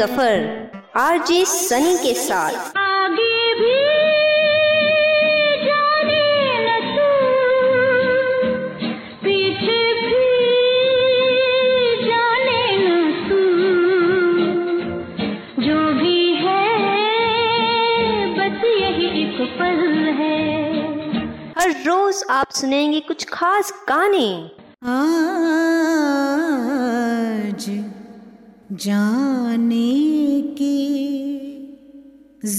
सफ़र RJ Sunny के साथ। आगे भी जाने न तू पीछे भी जाने न तू जो भी है बस यही एक पल है। हर रोज आप सुनेंगे कुछ खास गाने। आज जाने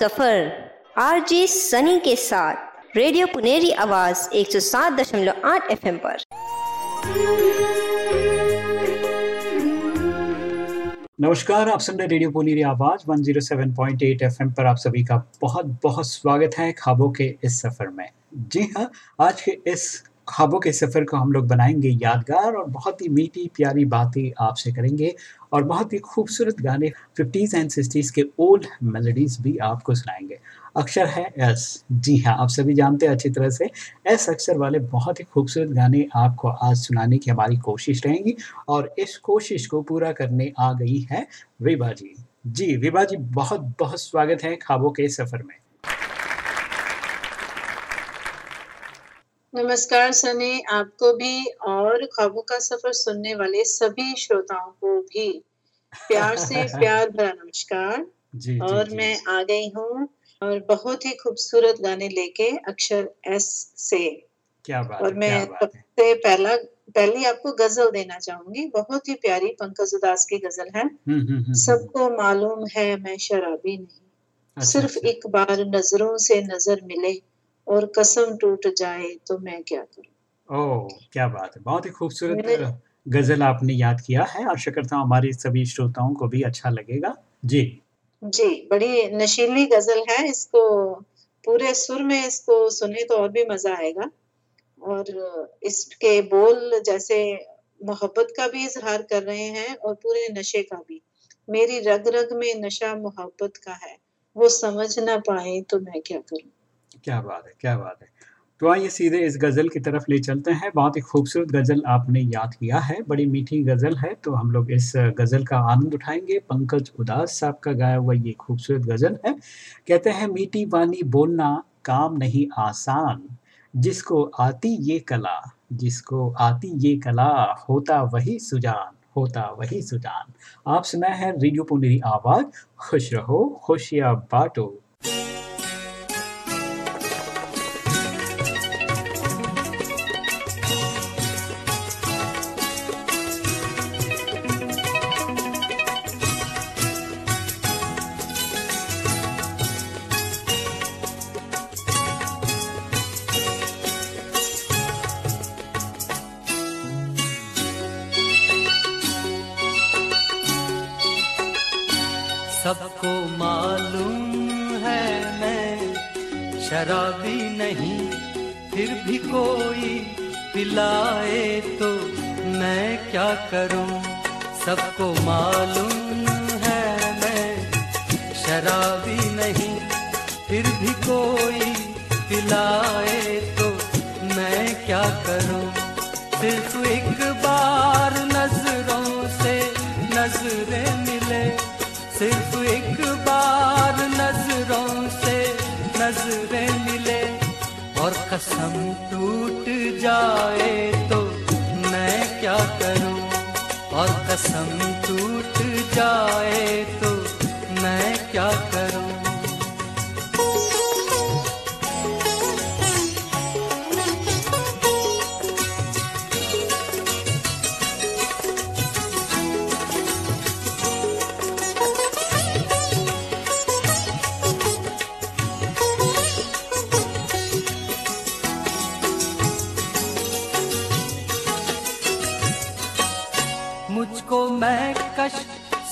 सफ़र, आरजे सनी के साथ, रेडियो पुनेरी आवाज़ 107.8 एफएम पर। नमस्कार, आप सुन रहे रेडियो पुनीरी आवाज़ 107.8 एफएम पर। आप सभी का बहुत बहुत स्वागत है खाबों के इस सफ़र में। जी हाँ आज के इस ख्वाबों के सफ़र को हम लोग बनाएँगे यादगार और बहुत ही मीठी, प्यारी बातें आपसे करेंगे और बहुत ही खूबसूरत गाने 50s एंड 60s के ओल्ड मेलोडीज भी आपको सुनाएँगे। अक्षर है एस जी हाँ आप सभी जानते हैं अच्छी तरह से एस अक्षर वाले बहुत ही खूबसूरत गाने आपको आज सुनाने की हमारी कोशिश रहेगी और इस कोशिश को पूरा करने आ गई है विभा जी। जी, विभा जी बहुत बहुत स्वागत है ख्वाबों के सफ़र में। नमस्कार सनी आपको भी और ख्वाबों का सफ़र सुनने वाले सभी श्रोताओं को भी प्यार से प्यार भरा नमस्कार। जी जी, और जी, मैं आ गई हूँ और बहुत ही खूबसूरत गाने लेके अक्षर एस से। क्या बात और मैं सबसे पहला पहली आपको गज़ल देना चाहूँगी। बहुत ही प्यारी पंकज उदास की गज़ल है। हम्म, हम्म, हम्म, सबको मालूम है मैं शराबी नहीं। अच्छा, सिर्फ़ अच्छा, एक बार नज़रों से नज़र मिले और कसम टूट जाए तो मैं क्या करूँ? ओह क्या बात है। बहुत ही खूबसूरत गज़ल आपने याद किया है। आशा करता हूँ हमारे सभी श्रोताओं को भी अच्छा लगेगा। जी। जी बड़ी नशीली गज़ल है। इसको पूरे सुर में इसको सुने तो और भी मज़ा आएगा। और इसके बोल जैसे मोहब्बत का भी इजहार कर रहे हैं और पूरे नशे का भी। मेरी रग रग में नशा मोहब्बत का है। वो समझ ना पाए तो मैं क्या करूँ? क्या बात है, क्या बात है। तो आइए सीधे इस गज़ल की तरफ़ ले चलते हैं। बहुत ही खूबसूरत गज़ल आपने याद किया है, बड़ी मीठी गज़ल है। तो हम लोग इस गज़ल का आनंद उठाएँगे। पंकज उदास साहब का गाया हुआ ये खूबसूरत गज़ल है। कहते हैं, मीठी वाणी बोलना काम नहीं आसान। जिसको आती ये कला, जिसको आती ये कला, होता वही सुजान, होता वही सुजान। आप सुना है रेडियो पुनेरी आवाज़। खुश रहो, खुशियाँ बांटो।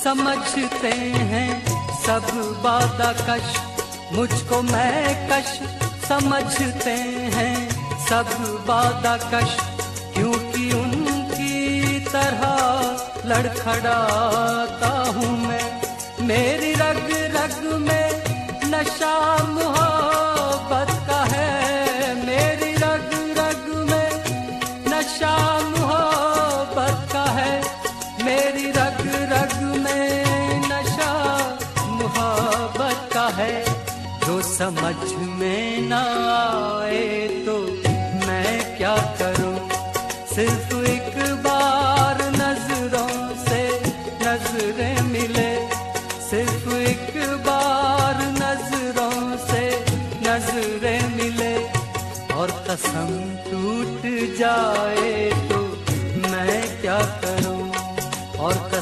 समझते हैं सब बादा कश, मुझको मैं कश समझते हैं सब बादा कश, क्योंकि उनकी तरह लड़खड़ाता हूँ मैं। मेरी रग रग में नशा मोहब्बत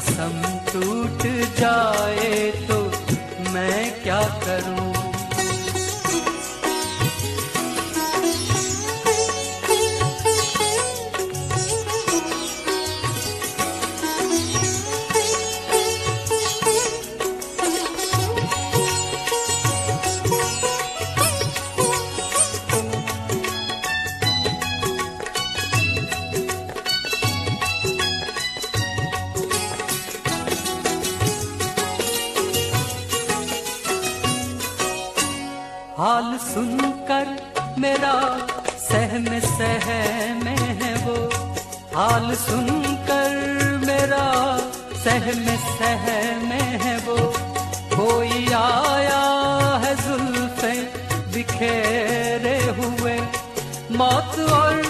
सम टूट जाए हाल सुनकर मेरा सहम सहम है वो। कोई आया है जुल्फे बिखेरे हुए। मौत और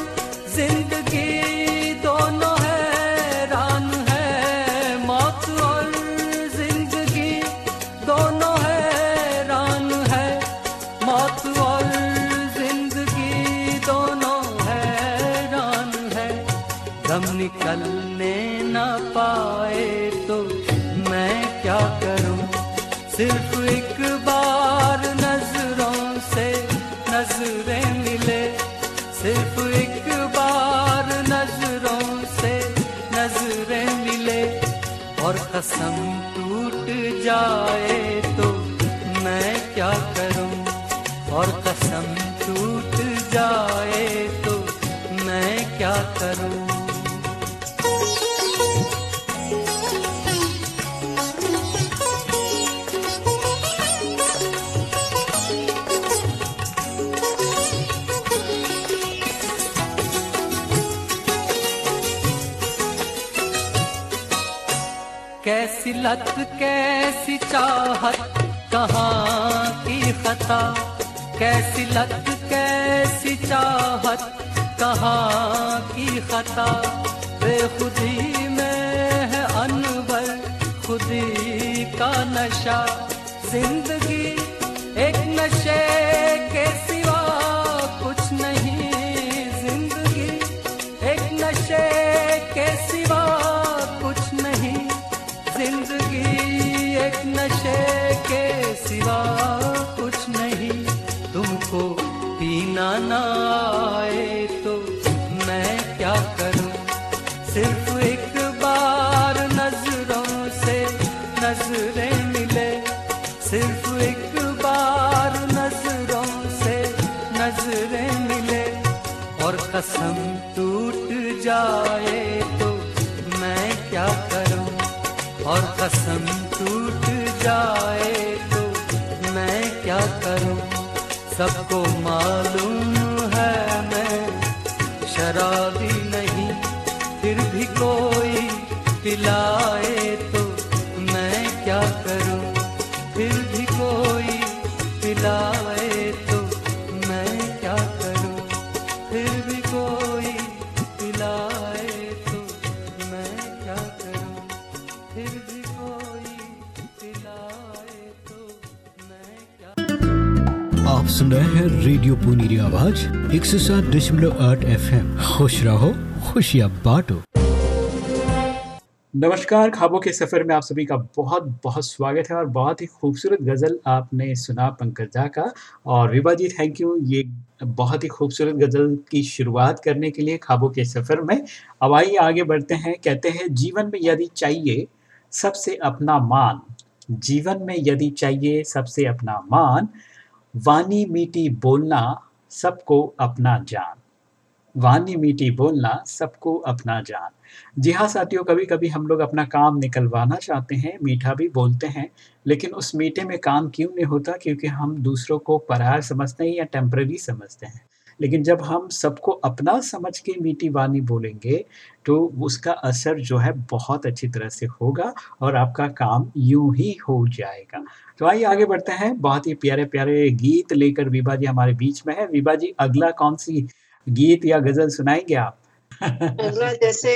लत कैसी चाहत, कहाँ की खता? कैसी लत कैसी चाहत, कहाँ की खता? बेखुदी में है अनवर, खुदी का नशा, ज़िंदगी सौ सात दशमलव आठ एफ़ खुश रहो, खुशियाँ बांटो। नमस्कार, खाबों के सफ़र में आप सभी का बहुत बहुत स्वागत है और बहुत ही खूबसूरत गज़ल आपने सुना पंकज झा का। और विभा जी थैंक यू ये बहुत ही खूबसूरत गज़ल की शुरुआत करने के लिए खाबों के सफ़र में। अब आइए, आगे बढ़ते हैं। कहते हैं, जीवन में यदि चाहिए सबसे अपना मान, जीवन में यदि चाहिए सबसे अपना मान, वानी मीठी बोलना सबको अपना जान। वानी मीठी बोलना, सबको अपना जान। जी हाँ साथियों कभी कभी हम लोग अपना काम निकलवाना चाहते हैं, मीठा भी बोलते हैं, लेकिन उस मीठे में काम क्यों नहीं होता? क्योंकि हम दूसरों को पराया समझते हैं या टेम्पररी समझते हैं। लेकिन जब हम सबको अपना समझ के मीठी वानी बोलेंगे तो उसका असर जो है बहुत अच्छी तरह से होगा और आपका काम यूँ ही हो जाएगा। तो आइए आगे बढ़ते हैं। बहुत ही प्यारे प्यारे गीत लेकर विभा जी हमारे बीच में है। विभा जी अगला कौन सी गीत या गज़ल सुनाएँगे आप? अगला जैसे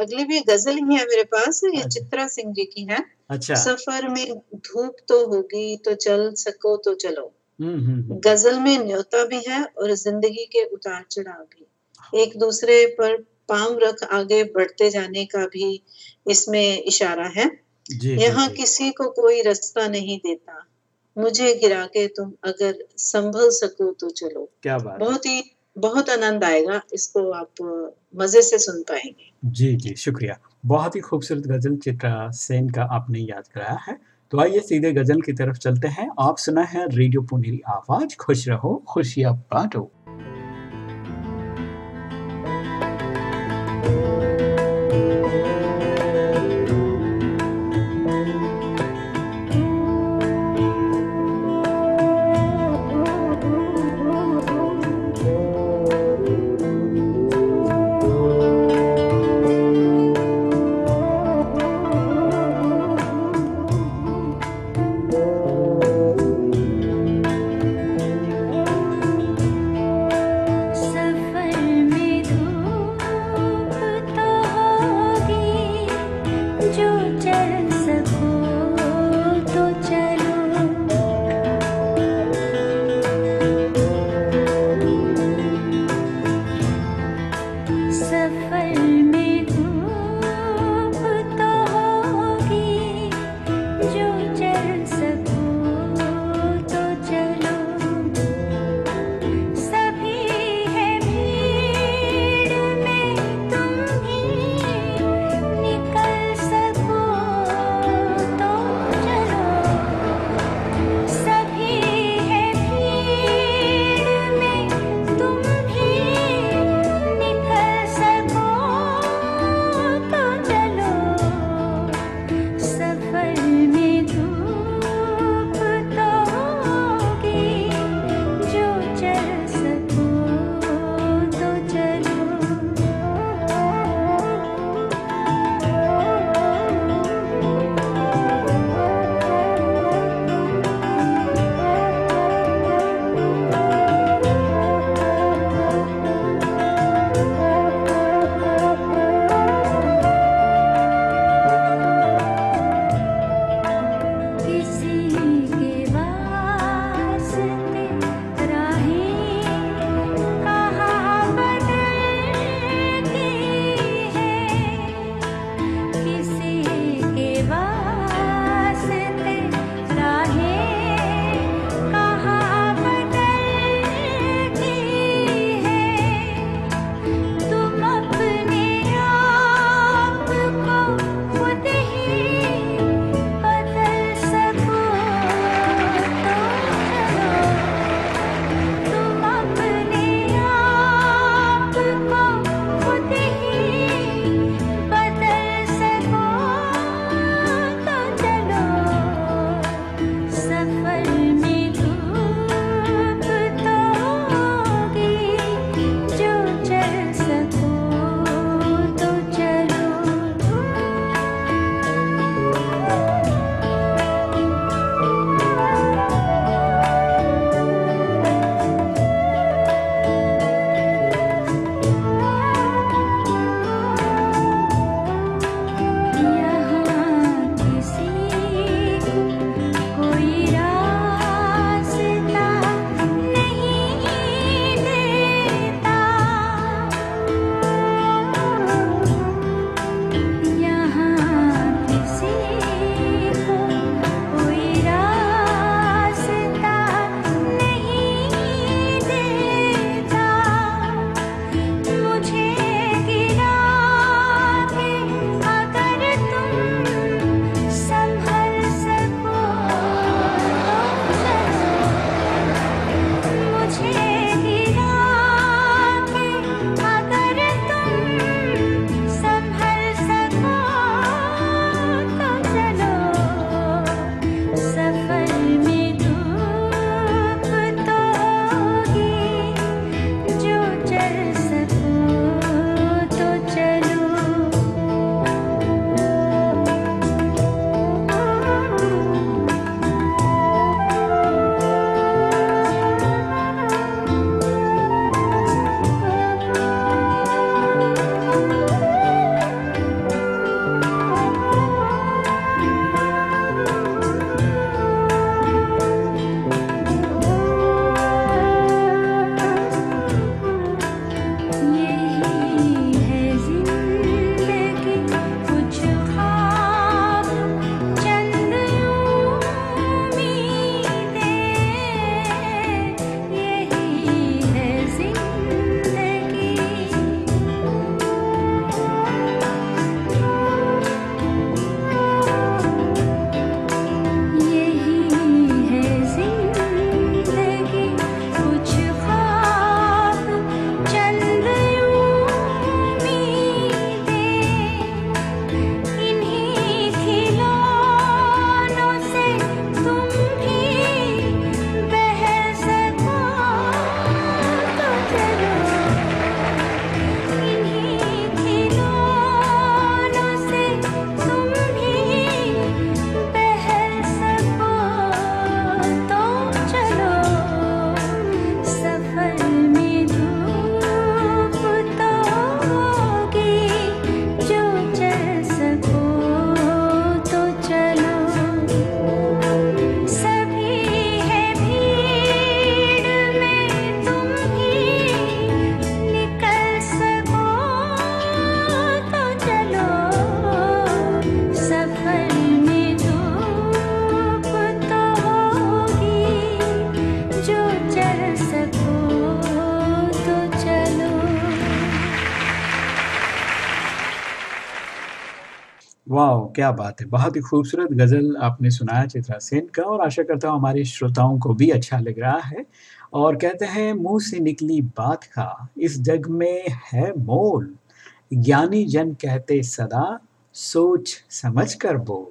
अगली भी गज़ल ही है मेरे पास। ये अच्छा। चित्रा सिंह जी की है। अच्छा। सफ़र में धूप तो होगी तो चल सको तो चलो। हम्म हम्म हम्म, गज़ल में न्योता भी है और ज़िंदगी के उतार चढ़ाव भी। एक दूसरे पर पाँव रख आगे बढ़ते जाने का भी इसमें इशारा है। यहाँ किसी को कोई रास्ता नहीं देता। मुझे गिरा के तुम अगर संभल सको तो चलो। क्या बात बहुत ही बहुत आनंद आएगा इसको आप मज़े से सुन पाएँगे। जी जी शुक्रिया। बहुत ही खूबसूरत गज़ल चित्रा सेन का आपने याद कराया है। तो आइए सीधे गज़ल की तरफ़ चलते हैं। आप सुना है रेडियो पुनेरी आवाज़। खुश रहो खुशियाँ बांटो। वाह, क्या बात है। बहुत ही खूबसूरत गज़ल आपने सुनाया चित्रा सेन का और आशा करता हूँ हमारे श्रोताओं को भी अच्छा लग रहा है। और कहते हैं, मुँह से निकली बात का, इस जग में है मोल। ज्ञानी जन कहते सदा, सोच समझ कर बोल।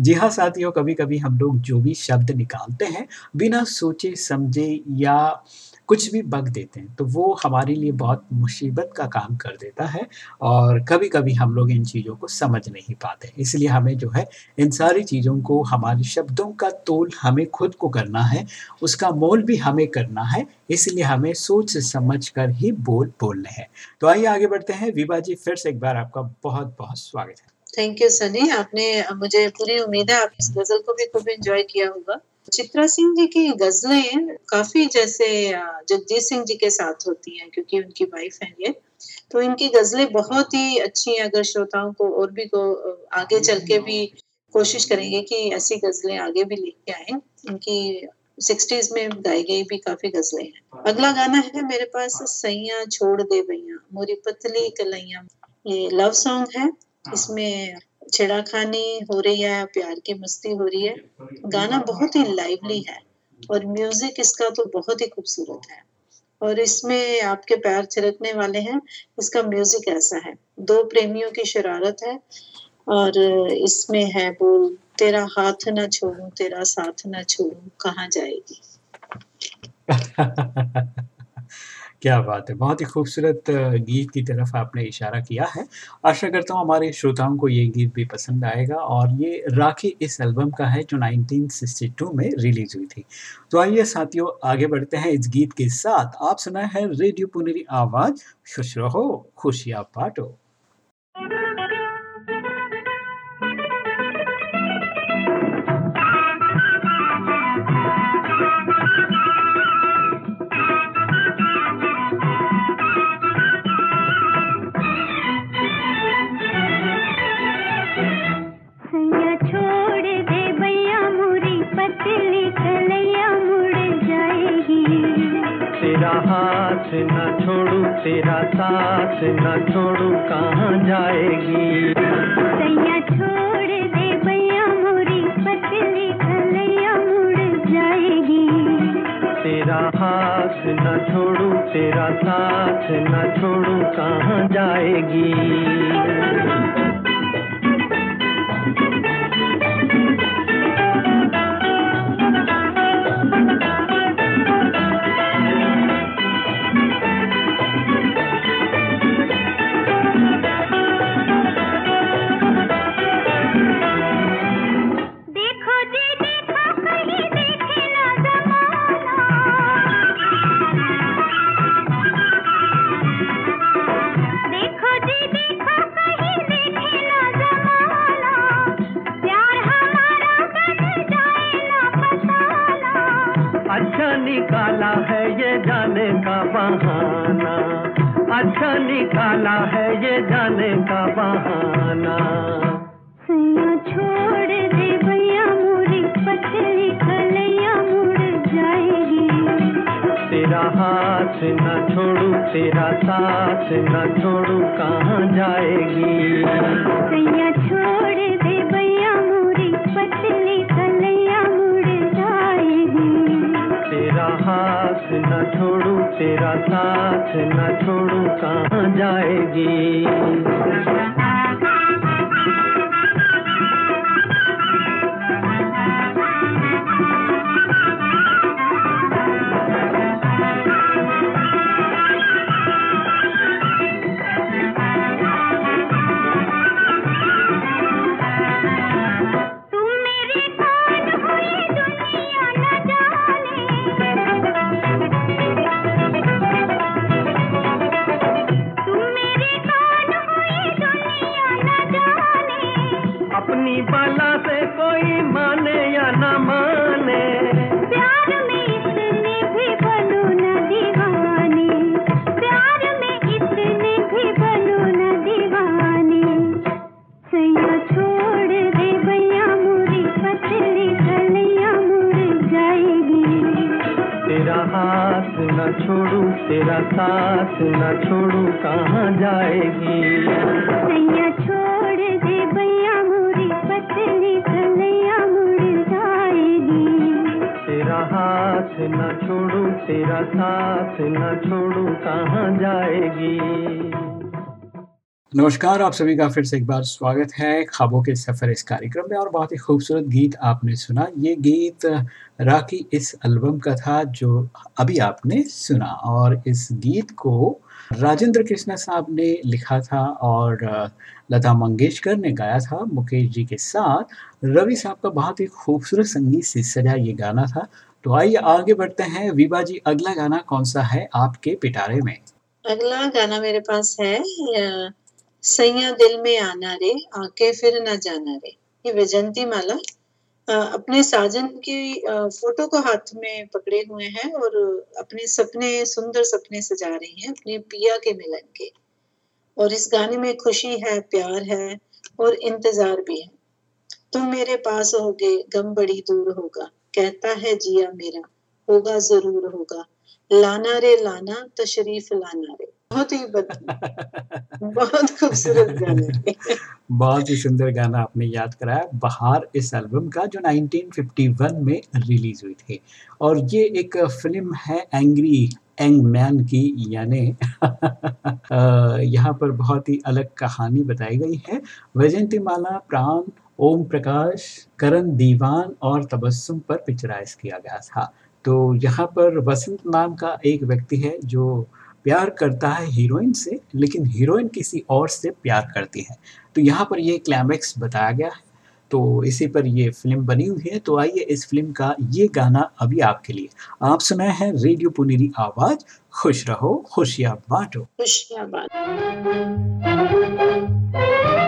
जी हाँ साथियों कभी कभी हम लोग जो भी शब्द निकालते हैं, बिना सोचे, समझे या कुछ भी बग देते हैं तो वो हमारे लिए बहुत मुसीबत का काम कर देता है और कभी कभी हम लोग इन चीज़ों को समझ नहीं पाते। इसलिए हमें जो है, इन सारी चीज़ों को, हमारे शब्दों का तोल हमें खुद को करना है, उसका मोल भी हमें करना है, इसलिए हमें सोच समझ कर ही बोल, बोलने हैं। तो आइए आगे बढ़ते हैं। विभा जी, फिर से एक बार आपका बहुत बहुत स्वागत है। थैंक यू सनी आपने मुझे पूरी उम्मीद है, आप इस गज़ल को भी खूब एंजॉय किया होगा। चित्रा सिंह जी की गजलें काफ़ी जैसे जगजीत सिंह जी के साथ होती हैं क्योंकि उनकी वाइफ हैं ये। तो इनकी गजलें बहुत ही अच्छी हैं, अगर श्रोताओं को और भी को आगे चल के भी कोशिश करेंगे कि ऐसी गजलें आगे भी लेके आए। इनकी सिक्सटीज में गाई गई भी काफ़ी गजलें हैं। अगला गाना है मेरे पास, सैया छोड़ दे भैया, मोरी पतली कलैया। ये लव सॉन्ग है। इसमें छेड़ाखानी हो रही है, प्यार की मस्ती हो रही है। गाना बहुत ही लाइवली है और म्यूज़िक इसका तो बहुत ही खूबसूरत है। और इसमें आपके पैर थिरकने वाले हैं, इसका म्यूज़िक ऐसा है। दो प्रेमियों की शरारत है और इसमें है बोल, तेरा हाथ ना छोड़ू, तेरा साथ ना छोड़ू, कहाँ जाएगी? क्या बात है। बहुत ही खूबसूरत गीत की तरफ़ आपने इशारा किया है। आशा करता हूँ हमारे श्रोताओं को ये गीत भी पसंद आएगा और ये राखी इस एल्बम का है जो 1962 में रिलीज़ हुई थी। तो आइए साथियों, आगे बढ़ते हैं इस गीत के साथ। आप सुना है रेडियो पुनरी आवाज़। खुश रहो, खुशियाँ बांटो। हाथ न छोड़ू तेरा साथ न छोड़ू कहाँ जाएगी? सैया छोड़ दे भैया मुरी पतली कलैया मुड़ जाएगी। तेरा हाथ न छोड़ू तेरा साथ न छोड़ू कहाँ जाएगी? निकाला है ये जाने का बहाना। अच्छा निकाला है ये जाने का बहाना। छोड़ दे भैया मुड़ी पतली कलैया मुड़ जाएगी। तेरा हाथ न छोड़ू तेरा साथ न छोड़ू कहाँ जाएगी? छोड़ तेरा हाथ न छोड़ू तेरा साथ न छोड़ू कहाँ जाएगी छोड़ू तेरा साथ न छोड़ू कहाँ जाएगी? सैया छोड़ दे भैया मोरी पतली कन्हैया मुड़ जाएगी। तेरा हाथ न छोड़ू तेरा साथ न छोड़ू कहाँ जाएगी? नमस्कार, आप सभी का फिर से एक बार स्वागत है ख्वाबों के सफ़र इस कार्यक्रम में और बहुत ही खूबसूरत गीत आपने सुना। ये गीत राखी इस एल्बम का था जो अभी आपने सुना और इस गीत को राजेंद्र कृष्णा साहब ने लिखा था और लता मंगेशकर ने गाया था। मुकेश जी के साथ रवि साहब का बहुत ही खूबसूरत संगीत से सजा ये गाना था। तो आइए आगे बढ़ते हैं। विभा जी, अगला गाना कौन सा है आपके पिटारे में? अगला गाना मेरे पास है सैया दिल में आना रे, आके फिर न जाना रे। ये वैजंती माला अपने साजन की फ़ोटो को हाथ में पकड़े हुए हैं और अपने सपने, सुंदर सपने सजा रही हैं अपने पिया के मिलन के। और इस गाने में खुशी है, प्यार है और इंतज़ार भी है। तुम मेरे पास होगे, गम बड़ी दूर होगा। कहता है जिया मेरा, होगा ज़रूर होगा। लाना रे लाना, तशरीफ़ लाना रे। बहुत ही बहुत खूबसूरत गाने बहुत ही सुंदर गाना आपने याद कराया। बहार इस एल्बम का जो 1951 में रिलीज़ हुई थी। और ये एक फ़िल्म है एंग्री एंग मैन की, यानी यहाँ पर बहुत ही अलग कहानी बताई गई है। वैजयंती माला प्राण, ओम प्रकाश, करण दीवान और तबस्सुम पर पिक्चराइज किया गया था। तो यहाँ पर वसंत नाम का एक व्यक्ति है जो प्यार करता है हीरोइन से, लेकिन हीरोइन किसी और से प्यार करती है। तो यहाँ पर ये क्लाइमैक्स बताया गया है। तो इसी पर ये फ़िल्म बनी हुई है। तो आइए इस फ़िल्म का ये गाना अभी आपके लिए। आप सुनाए हैं रेडियो पुनेरी आवाज़ खुश रहो, खुशियाँ बांटो। खुशियाँ सैया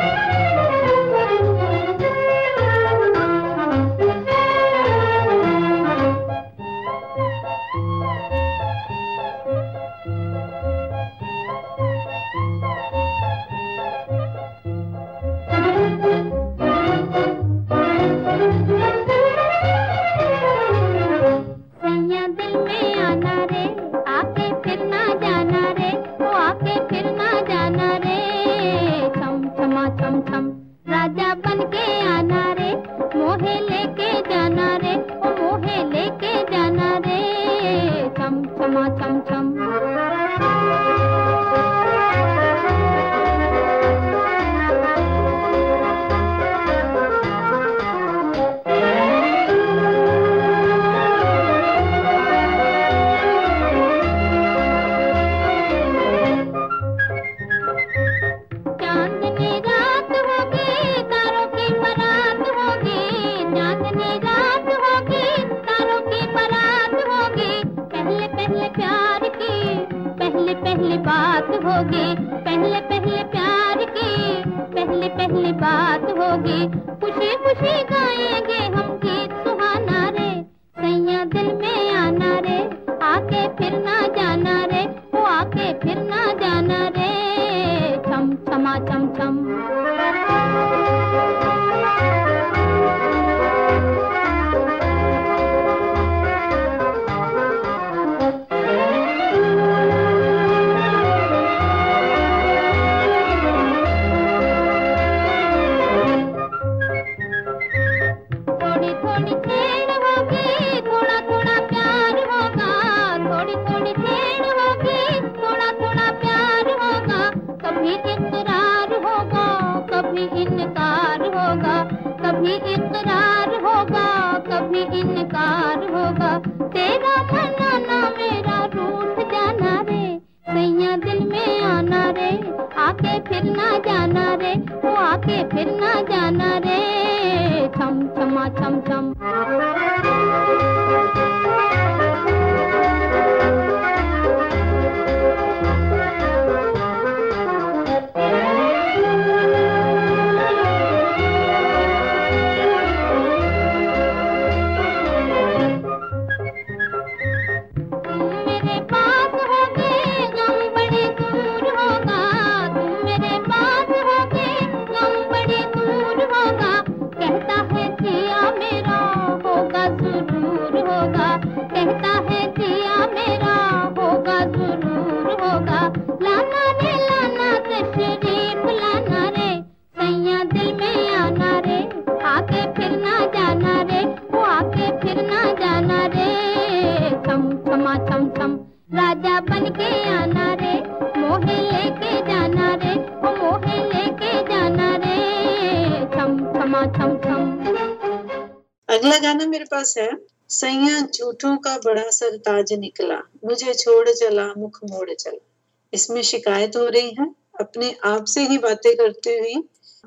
का बड़ा सरताज निकला। मुझे छोड़ चला, मुख मोड़ चला। इसमें शिकायत हो रही है? अपने आप से ही बातें करते हुए।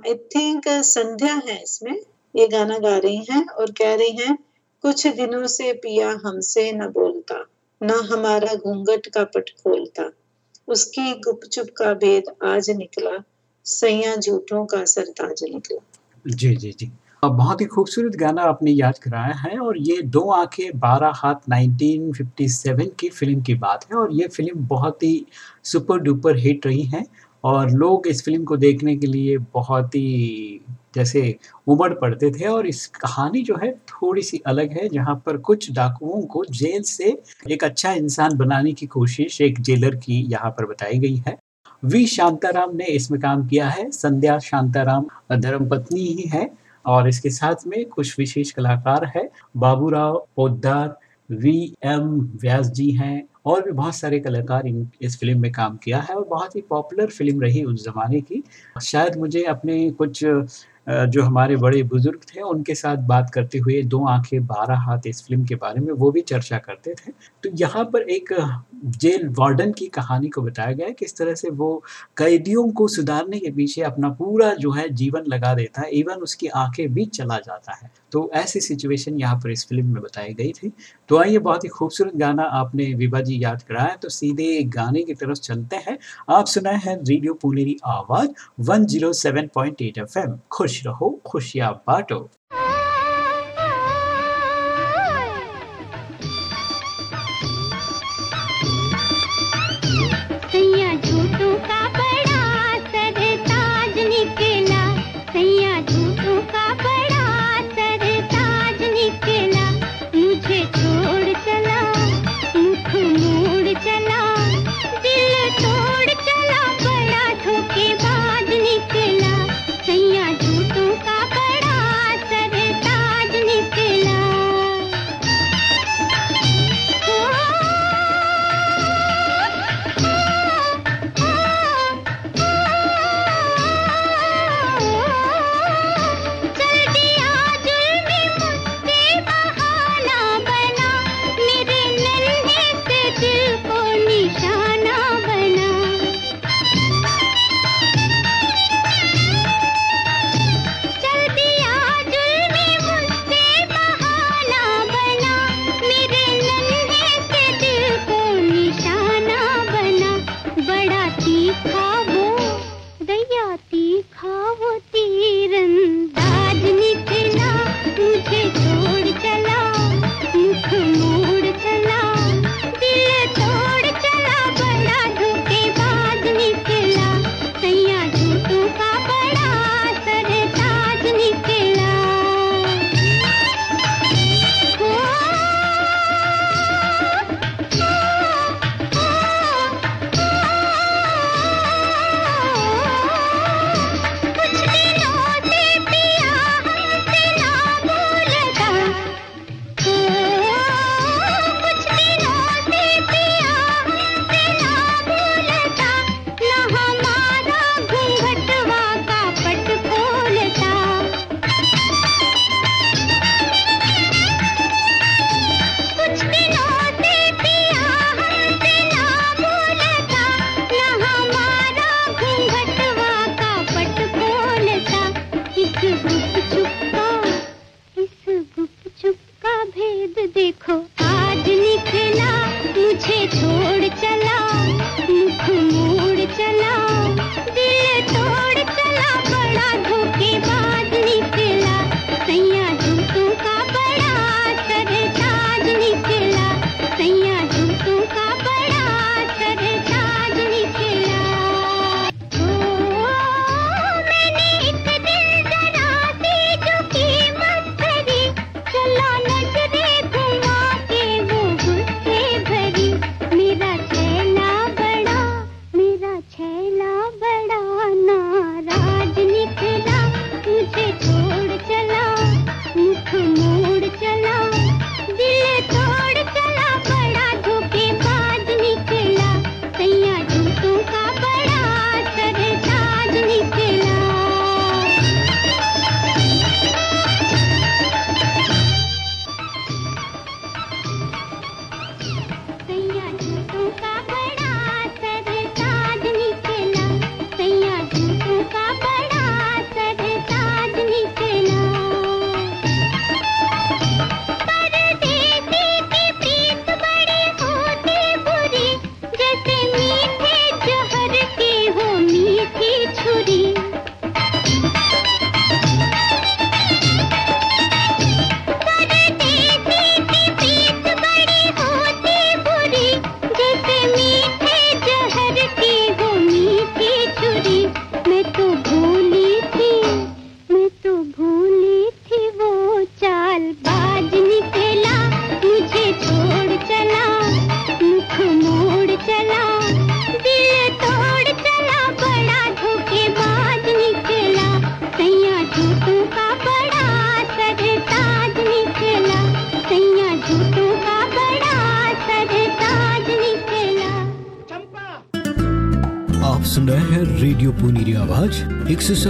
आई थिंक संध्या है इसमें। ये गाना गा रही हैं और कह रही हैं, कुछ दिनों से पिया हमसे न बोलता, न हमारा घूंघट का पट खोलता। उसकी गुपचुप का भेद आज निकला, सैया झूठों का सरताज निकला। जी जी जी। बहुत ही खूबसूरत गाना आपने याद कराया है और ये दो आँखें, बारह हाथ 1957 की फ़िल्म की बात है और ये फ़िल्म बहुत ही सुपर डुपर हिट रही है और लोग इस फ़िल्म को देखने के लिए बहुत ही जैसे उमड़ पड़ते थे और इस कहानी जो है थोड़ी सी अलग है जहाँ पर कुछ डाकुओं को जेल से एक अच्छा इंसान बनाने की कोशिश एक जेलर की यहाँ पर बताई गई है। वी शांताराम ने इसमें काम किया है, संध्या शांताराम, धर्मपत्नी ही है। और इसके साथ में कुछ विशेष कलाकार है। बाबूराव पोदार वी एम व्यास जी हैं और भी बहुत सारे कलाकार इन, इस फ़िल्म में काम किया है और बहुत ही पॉपुलर फ़िल्म रही उस ज़माने की। शायद मुझे अपने कुछ जो हमारे बड़े बुज़ुर्ग थे, उनके साथ बात करते हुए दो आँखें, बारह हाथ इस फ़िल्म के बारे में, वो भी चर्चा करते थे। तो यहाँ पर एक जेल वार्डन की कहानी को बताया गया है किस तरह से वो कैदियों को सुधारने के पीछे अपना पूरा जो है, जीवन लगा देता है, इवन उसकी आँखें भी चला जाता है। तो ऐसी सिचुएशन यहाँ पर इस फ़िल्म में बताई गई थी। तो आइए बहुत ही खूबसूरत गाना आपने विभा जी याद कराया तो सीधे गाने की तरफ़ चलते हैं। आप सुनाए हैं रेडियो पुनेरी आवाज़ 107.8 एफएम खुश रहो, खुशियाँ बांटो।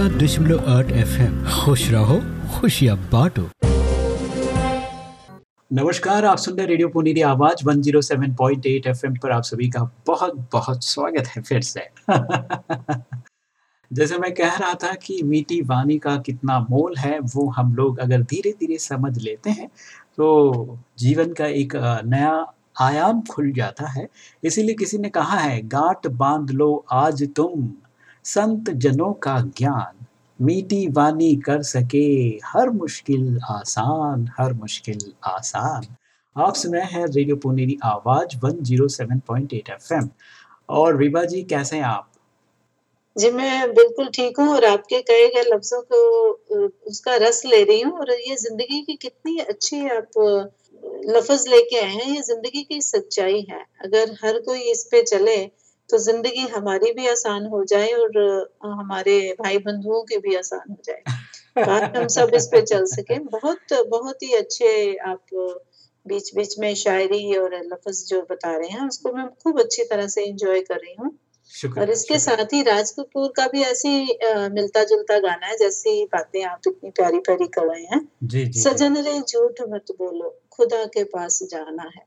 सात दशमलव आठ एफ़ खुश रहो, खुशियाँ बांटो। नमस्कार, आप सुन रहे रेडियो पुनीरी आवाज़ 107.8 एफएम पर आप सभी का बहुत बहुत स्वागत है फिर से। जैसे मैं कह रहा था कि मीठी वाणी का कितना मोल है, वो हम लोग अगर धीरे धीरे समझ लेते हैं तो जीवन का एक नया आयाम खुल जाता है। इसीलिए किसी ने कहा है, गांठ बाँध लो, आज तुम। संत जनों का ज्ञान, मीठी वाणी कर सके। हर मुश्किल आसान, हर मुश्किल आसान। आप सुन रहे हैं रेडियो पुनेरी आवाज़ 107.8 एफएम। और विभा जी, कैसे हैं आप? जी, मैं बिल्कुल ठीक हूँ और आपके कहे गए लफ्जों को उसका रस ले रही हूँ और ये ज़िंदगी की कितनी अच्छी आप लफ्ज लेके आए हैं। ये ज़िंदगी की सच्चाई है। अगर हर कोई इस पे चले तो ज़िंदगी हमारी भी आसान हो जाए और हमारे भाई बंधुओं की भी आसान हो जाए। काश हम सब इस पे चल सके। बहुत बहुत ही अच्छे आप बीच बीच में शायरी और लफज जो बता रहे हैं उसको मैं खूब अच्छी तरह से इंजॉय कर रही हूँ। और इसके साथ ही राज कपूर का भी ऐसी मिलता जुलता गाना है जैसी बातें आप इतनी प्यारी प्यारी कर रहे हैं। जी जी सजन रे झूठ मत बोलो खुदा के पास जाना है।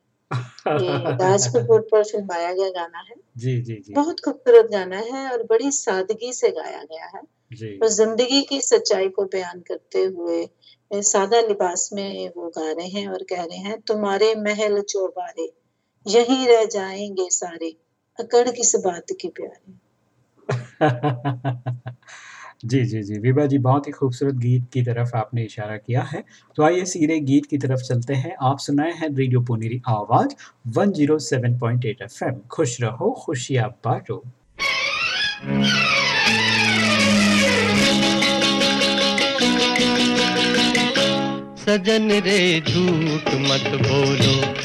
राज कपूर पर फिल्माया गया गाना है। जी जी जी। बहुत खूबसूरत गाना है और बड़ी सादगी से गाया गया है। जी। और ज़िंदगी की सच्चाई को बयान करते हुए सादा लिबास में वो गा रहे हैं और कह रहे हैं तुम्हारे महल चौबारे यहीं रह जाएँगे सारे अकड़ किस बात की प्यारे? जी जी जी। विभा जी, बहुत ही खूबसूरत गीत की तरफ़ आपने इशारा किया है। तो आइए सीधे गीत की तरफ़ चलते हैं। आप सुनाए हैं रेडियो पुनेरी आवाज़ 107.8 एफएम। खुश रहो, खुशियाँ बांटो। सजन रे, झूठ मत बोलो।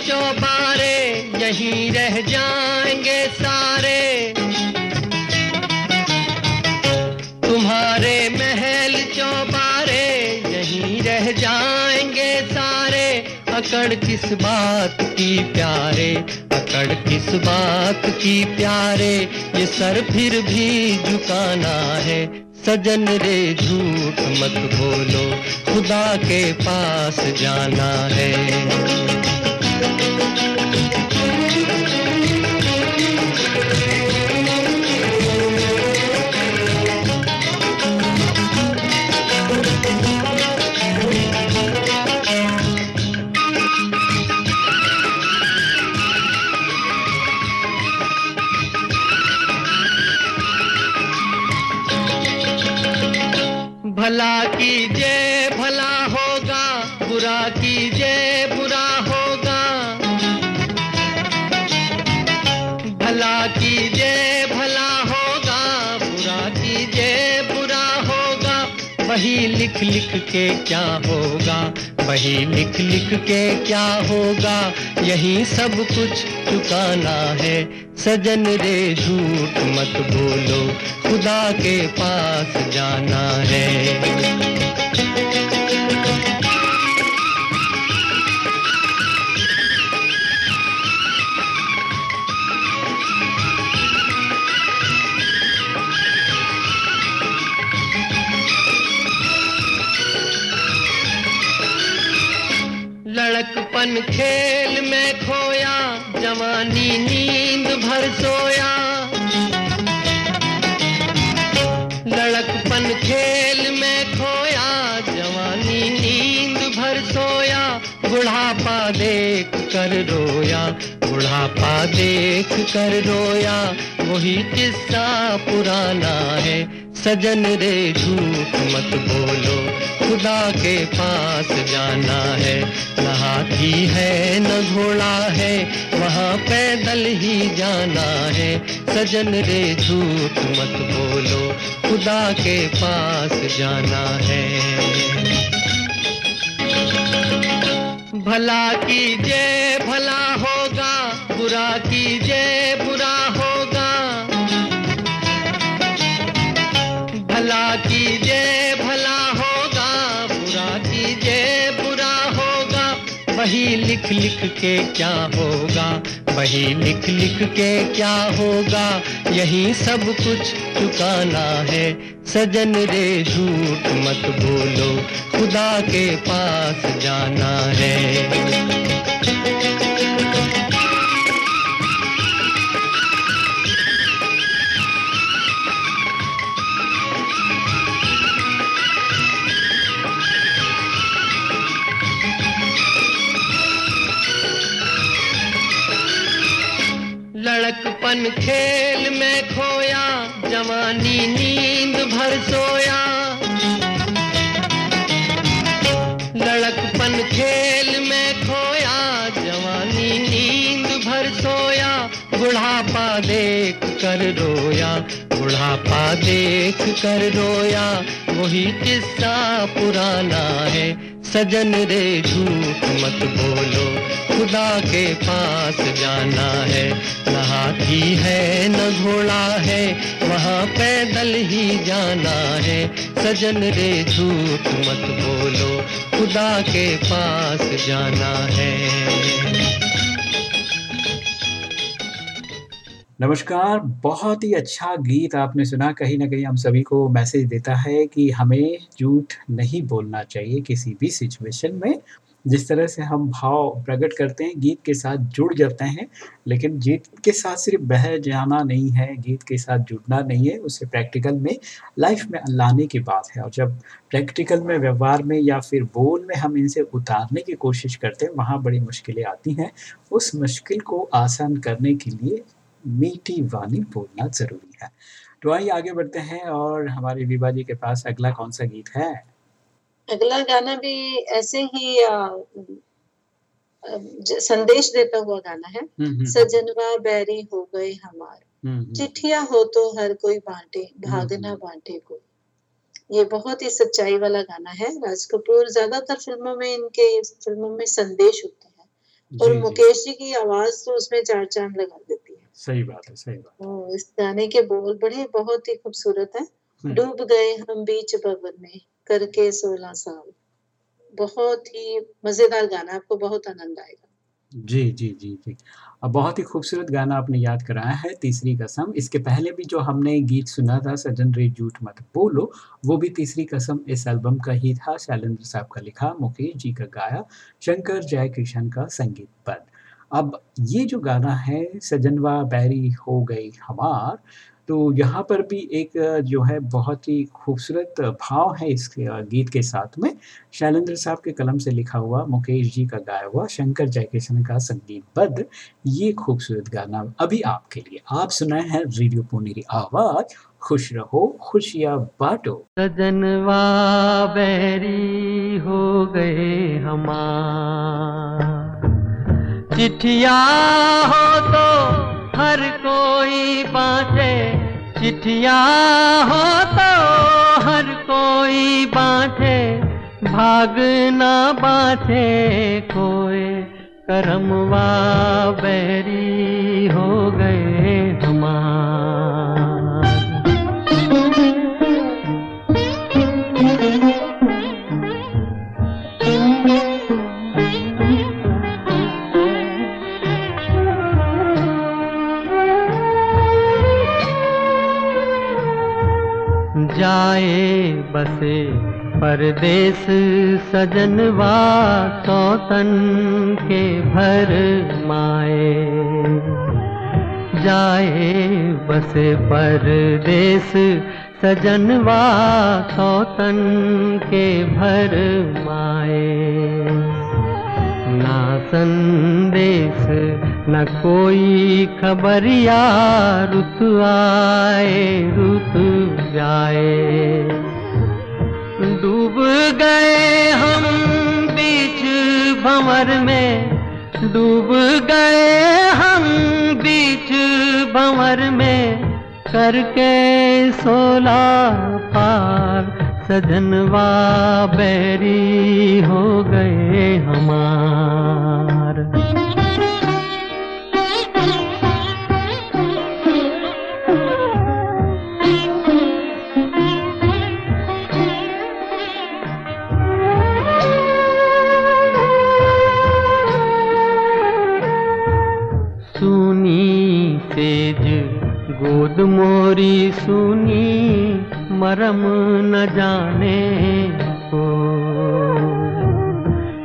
चौबारे यहीं रह जाएँगे सारे। तुम्हारे महल चौबारे यहीं रह जाएँगे सारे। अकड़ किस बात की प्यारे, अकड़ किस बात की प्यारे। ये सर फिर भी झुकाना है, सजन रे झूठ मत बोलो, खुदा के पास जाना है। भला लिख लिख के क्या होगा? वही लिख लिख के क्या होगा? यही सब कुछ चुकाना है। सजन रे, झूठ मत बोलो। खुदा के पास जाना है। लड़कपन खेल में खोया, जवानी नींद भर सोया। लड़कपन खेल में खोया, जवानी नींद भर सोया। बुढ़ापा देख कर रोया, बुढ़ापा देख कर रोया। वही किस्सा पुराना है सजन रे झूठ मत बोलो। खुदा के पास जाना है। न हाथी है, न घोड़ा है। वहाँ पैदल ही जाना है। सजन रे झूठ मत बोलो। खुदा के पास जाना है। भला कीजिए भला होगा। बुरा कीजिए भला कीजिए भला होगा। बुरा कीजिए बुरा होगा। वही लिख लिख के क्या होगा? वही लिख लिख के क्या होगा? यही सब कुछ चुकाना है। सजन रे, झूठ मत बोलो। खुदा के पास जाना है। लड़कपन खेल में खोया, जवानी नींद भर सोया। लड़कपन खेल में खोया, जवानी नींद भर सोया। बुढ़ापा देख कर रोया, बुढ़ापा देख कर रोया। वही किस्सा पुराना है, सजन रे झूठ मत बोलो। खुदा के पास जाना है। न हाथी है, न घोड़ा है, वहाँ पैदल ही जाना है। सजन रे झूठ मत बोलो, खुदा के पास जाना है। नमस्कार, बहुत ही अच्छा गीत आपने सुना। कहीं ना कहीं हम सभी को मैसेज देता है कि हमें झूठ नहीं बोलना चाहिए किसी भी सिचुएशन में। जिस तरह से हम भाव प्रकट करते हैं, गीत के साथ जुड़ जाते हैं, लेकिन गीत के साथ सिर्फ़ बह जाना नहीं है, गीत के साथ जुड़ना नहीं है, उसे प्रैक्टिकल में लाइफ में लाने की बात है। और जब प्रैक्टिकल में, व्यवहार में या फिर बोल में हम इनसे उतारने की कोशिश करते हैं, वहाँ बड़ी मुश्किलें आती हैं। उस मुश्किल को आसान करने के लिए मीठी वाणी बोलना ज़रूरी है। तो आइए आगे बढ़ते हैं और हमारे विभा जी के पास अगला कौन सा गीत है? अगला गाना भी ऐसे ही आ, संदेश देता हुआ गाना है। हम्म, हम्म, सजनवा बैरी हो गए हमार। हम्म, हम्म, चिट्ठिया हो तो हर कोई बांटे भागना बांटे कोई। ये बहुत ही सच्चाई वाला गाना है। राज कपूर ज़्यादातर फ़िल्मों में इनके फ़िल्मों में संदेश होते हैं। और मुकेश जी की आवाज़ तो उसमें चार चाँद लगा देती है। सही बात है सही बात। तो इस गाने के बोल बड़े बहुत ही खूबसूरत है। हम्म, डूब गए हम बीच भवन में। करके सोलह साल। बहुत ही मज़ेदार गाना, आपको बहुत आनंद आएगा। जी जी जी जी। अब बहुत ही खूबसूरत गाना आपने याद कराया है, तीसरी कसम। इसके पहले भी जो हमने गीत सुना था, सजन रे झूठ मत बोलो, वो भी तीसरी कसम इस एल्बम का ही था, शैलेंद्र साहब का लिखा, मुकेश जी का गाया, शंकर जयकिशन का संगीत पद। अब ये जो गाना है, सजनवा बैरी हो गई हमार तो यहाँ पर भी एक जो है बहुत ही खूबसूरत भाव है इस गीत के साथ में। शैलेंद्र साहब के कलम से लिखा हुआ, मुकेश जी का गाया हुआ, शंकर जयकिशन का संगीत संगीतबद्ध, ये खूबसूरत गाना अभी आपके लिए। आप सुनाए हैं रेडियो पुनेरी आवाज़। खुश रहो, खुशियाँ बांटो। बैरी हो गए हमार। हो तो हर कोई बांटे। चिट्ठिया हो तो हर कोई बांटे, भाग ना बांटे कोई। करमवा बैरी हो गए हमार। जाए बसे परदेस सजनवा सौतन के भर माए। जाए बसे परदेस सजनवा सौतन के भर माए। ना संदेश न कोई खबरिया रुत आए। डूब गए हम बीच भंवर में करके सोला पार सजनवा बैरी हो गए हमार। मोरी सुनी, मरम न जाने को।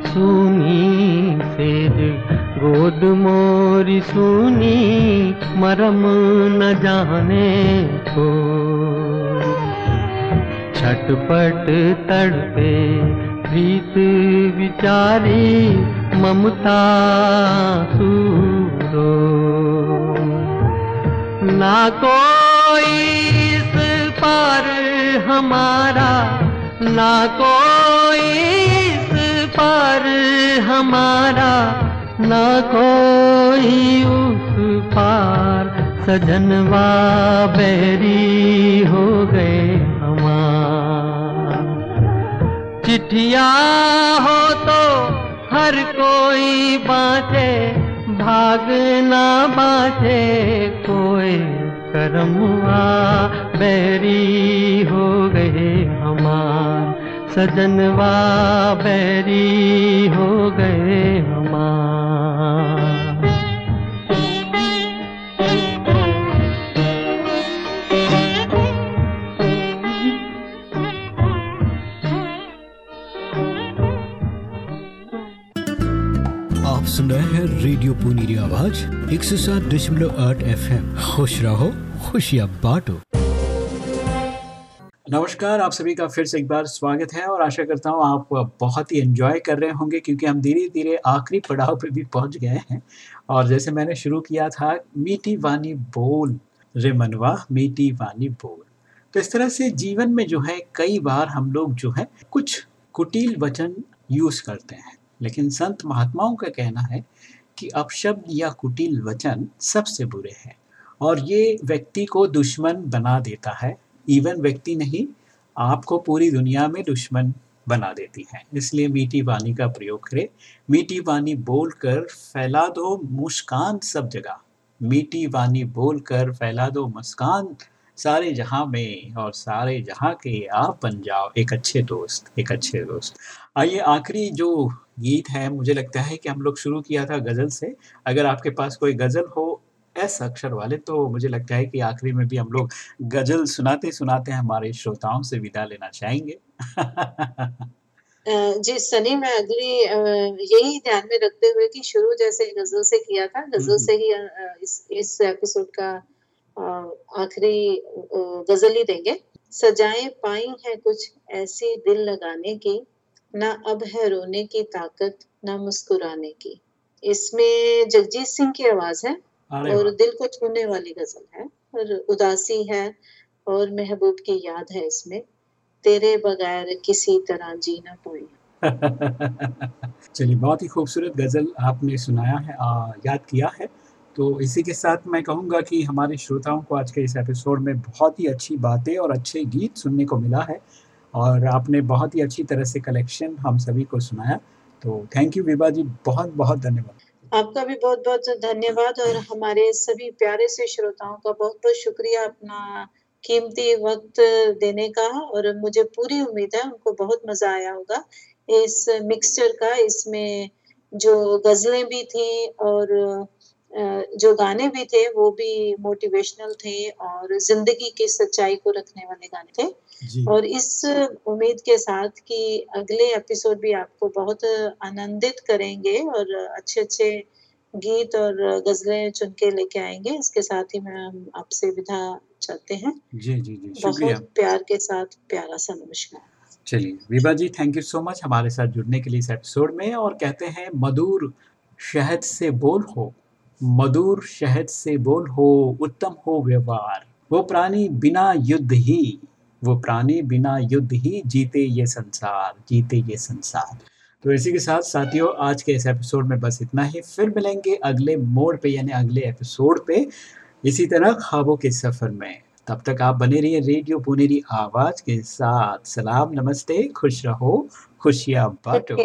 सुनी सेज, गोद मोरी सुनी, मरम न जाने को। छटपट तड़पे, प्रीत विचारी, ममता सूरो। ना कोई इस पार हमारा, ना कोई इस पार हमारा, ना कोई उस पार सजनवा बैरी हो गए हमार। चिट्ठिया हो तो हर कोई बाँचे भाग ना बाँचे कोई करमुआ बैरी हो गए हमार। सजनवा बैरी हो गए हमार। रेडियो पुनीरी आवाज़ एक सौ सात दशमलव आठ एफ़ एम खुश रहो, खुशियाँ बांटो। नमस्कार, आप सभी का फिर से एक बार स्वागत है और आशा करता हूँ आप बहुत ही एंजॉय कर रहे होंगे क्योंकि हम धीरे धीरे आखिरी पड़ाव पे भी पहुँच गए हैं। और जैसे मैंने शुरू किया था, मीठी वानी बोल, रे मनवा, मीठी वानी बोल। तो इस तरह से जीवन में जो है, कई बार हम लोग जो है, कुछ कुटिल वचन यूज़ करते हैं। लेकिन संत महात्माओं का कहना है कि अपशब्द या कुटिल वचन सबसे बुरे हैं। और ये व्यक्ति को दुश्मन बना देता है। इवन व्यक्ति नहीं, आपको पूरी दुनिया में दुश्मन बना देती है। इसलिए मीठी वाणी का प्रयोग करें। मीठी वाणी बोलकर फैला दो मुस्कान सब जगह। मीठी वाणी बोलकर फैला दो मुस्कान सारे जहाँ में और सारे जहाँ के आप बन जाओ। एक अच्छे दोस्त एक अच्छे दोस्त। आइए आखिरी जो गीत है मुझे लगता है कि हम लोग शुरू किया था गज़ल से। अगर आपके पास कोई गज़ल हो एस अक्षर वाले तो मुझे लगता है कि आखिरी में भी हम लोग गज़ल सुनाते सुनाते हमारे श्रोताओं से विदा लेना चाहेंगे। जी सनी मैं अगली यही ध्यान में रखते हुए कि शुरू जैसे गज़ल से किया था। गज़ल से ही इस इस एपिसोड का आखिरी गज़ल ही देंगे। सजाएँ पाई हैं कुछ ऐसी दिल लगाने की ना अब है रोने की ताकत ना मुस्कुराने की। इसमें जगजीत सिंह की आवाज़ है और दिल को छूने वाली गज़ल है और उदासी है और महबूब की याद है इसमें। तेरे बगैर किसी तरह जीना पाई चलिए बहुत ही खूबसूरत गज़ल आपने सुनाया है आ, याद किया है। तो इसी के साथ मैं कहूँगा कि हमारे श्रोताओं को आज के इस एपिसोड में बहुत ही अच्छी बातें और अच्छे गीत सुनने को मिला है और आपने बहुत ही अच्छी तरह से कलेक्शन हम सभी को सुनाया। तो थैंक यू विभा जी, बहुत बहुत धन्यवाद। आपका भी बहुत बहुत धन्यवाद और हमारे सभी प्यारे से श्रोताओं का बहुत बहुत शुक्रिया अपना कीमती वक्त देने का और मुझे पूरी उम्मीद है उनको बहुत मज़ा आया होगा इस मिक्सचर का, इसमें जो गजलें भी थी और जो गाने भी थे वो भी मोटिवेशनल थे और ज़िंदगी की सच्चाई को रखने वाले गाने थे। और इस उम्मीद के साथ कि अगले एपिसोड भी आपको बहुत आनंदित करेंगे और अच्छे अच्छे गीत और गजलें चुन के लेके आएँगे। इसके साथ ही मैं आपसे विदा चाहते हैं। जी जी जी। बहुत प्यार के साथ प्यारा सा नमस्कार। चलिए Vibha ji thank you so much हमारे साथ जुड़ने के लिए इस एपिसोड में और कहते हैं मधुर शहद से बोल हो। मधुर शहद से बोल हो, उत्तम हो व्यवहार। वो प्राणी बिना युद्ध ही, वो प्राणी बिना युद्ध ही जीते ये संसार, जीते ये संसार। तो इसी के साथ साथियों, आज के इस एपिसोड में बस इतना ही। फिर मिलेंगे अगले मोड पे, यानी अगले एपिसोड पे, इसी तरह ख्वाबों के सफ़र में। तब तक आप बने रहिए रेडियो पुनेरी आवाज़ के साथ। सलाम, नमस्ते, खुश रहो, खुशियाँ बांटो।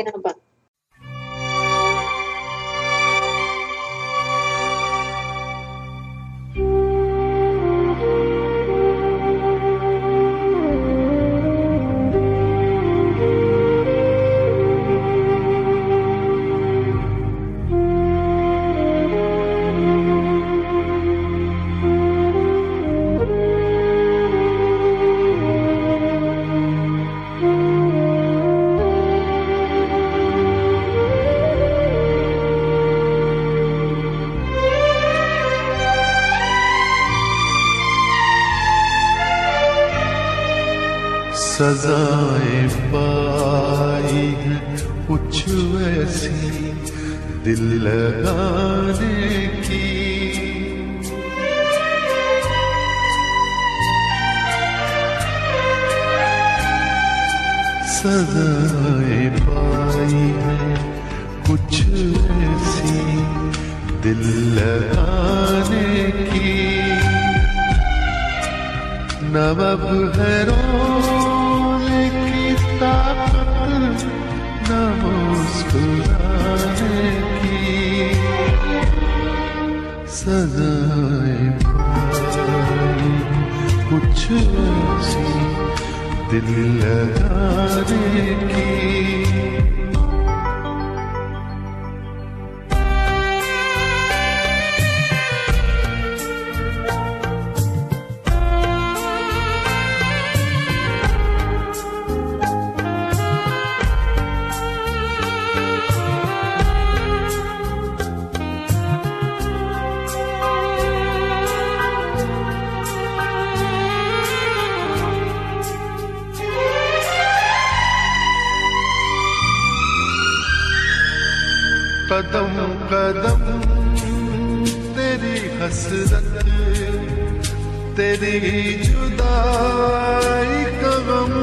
तेरी जुदाई का गम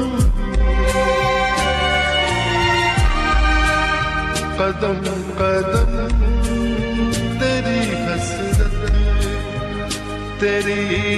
कदम कदम तेरी हसरत तेरी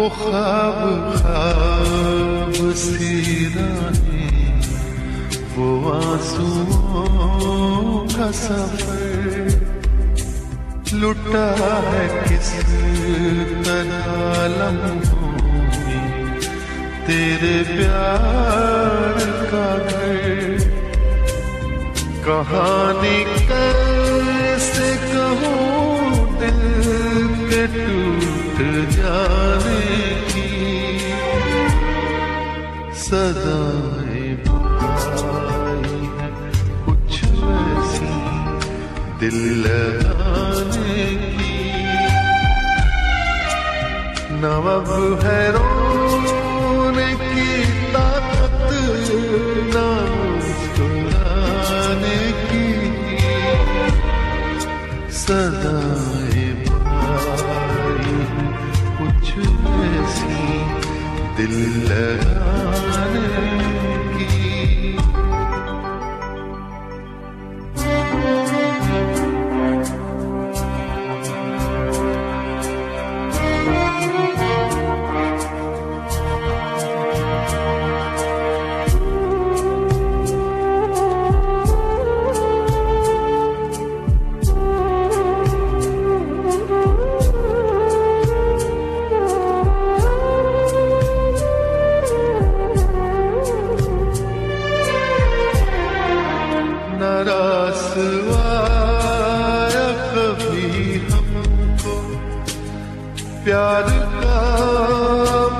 वो ख्वाब ख्वाब सी राहें वो आंसुओं का सफ़र लुटा है किस तरह लम्हों तेरे प्यार का घर, कहानी कैसे कहूँ? के टूट जाने की सदाएँ पाई है। कुछ ऐसी दिल लगाने की। नवब है रोने की ताकत की। सदाएँ दिल प्यार का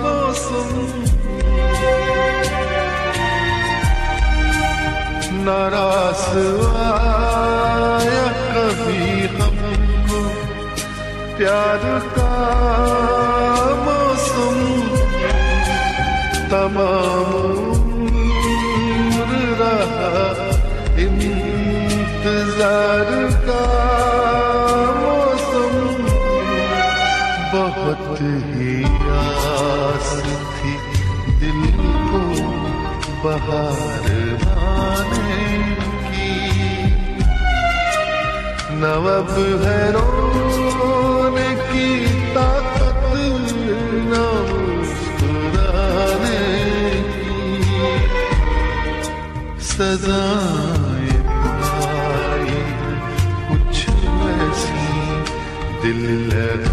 मौसम। न रासवाया कभी हमको। प्यार का मौसम। तमाम रहा इंतज़ार की नवब है रोने की ताकत न मुस्कुराने दिल लगाने की